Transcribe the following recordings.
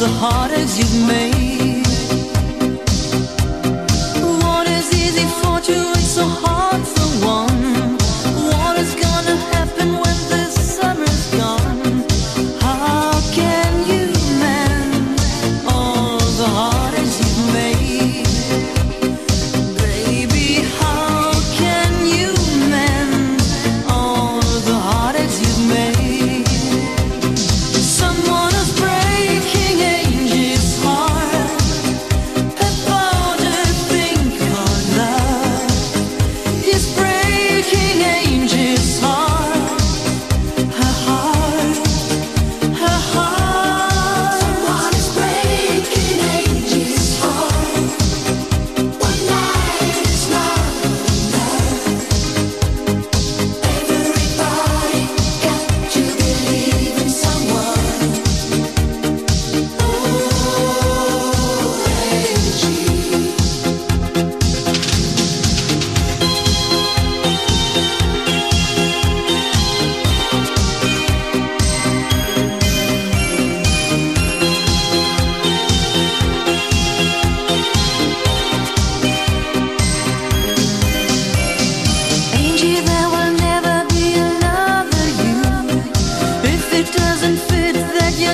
the heartaches you've made.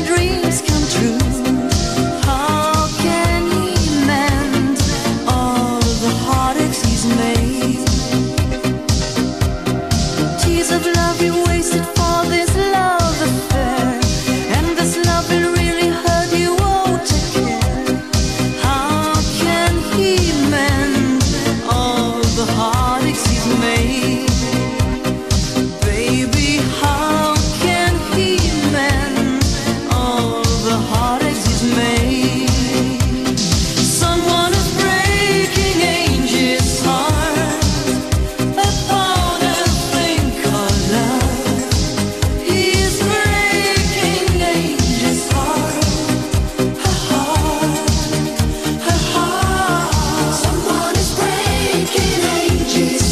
dream. She's